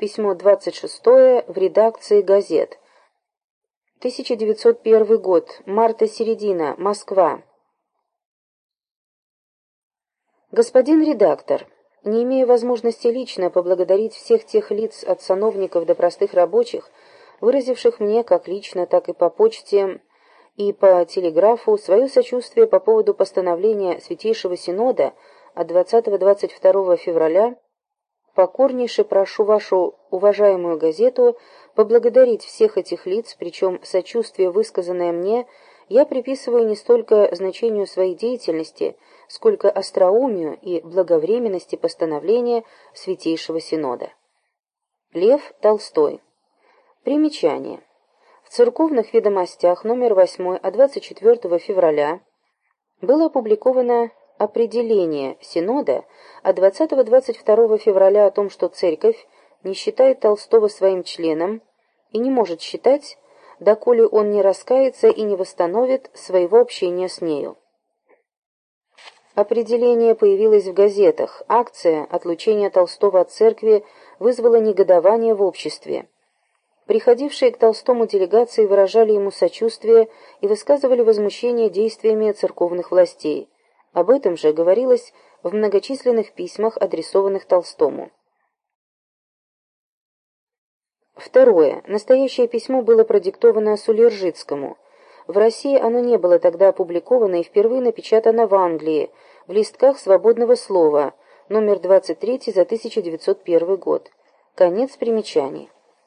письмо 26 в редакции газет. 1901 год, марта-середина, Москва. Господин редактор, не имея возможности лично поблагодарить всех тех лиц от сановников до простых рабочих, выразивших мне как лично, так и по почте и по телеграфу свое сочувствие по поводу постановления Святейшего Синода от 20-22 февраля, покорнейше прошу вашу уважаемую газету поблагодарить всех этих лиц, причем сочувствие, высказанное мне, я приписываю не столько значению своей деятельности, сколько остроумию и благовременности постановления Святейшего Синода. Лев Толстой. Примечание. В церковных ведомостях номер 8 от 24 февраля было опубликовано определение Синода от 20-22 февраля о том, что Церковь не считает Толстого своим членом и не может считать, доколе он не раскается и не восстановит своего общения с нею. Определение появилось в газетах. Акция отлучения Толстого от церкви вызвала негодование в обществе. Приходившие к Толстому делегации выражали ему сочувствие и высказывали возмущение действиями церковных властей. Об этом же говорилось в многочисленных письмах, адресованных Толстому. Второе. Настоящее письмо было продиктовано Сулержицкому. В России оно не было тогда опубликовано и впервые напечатано в Англии, в листках свободного слова, номер 23 за 1901 год. Конец примечаний.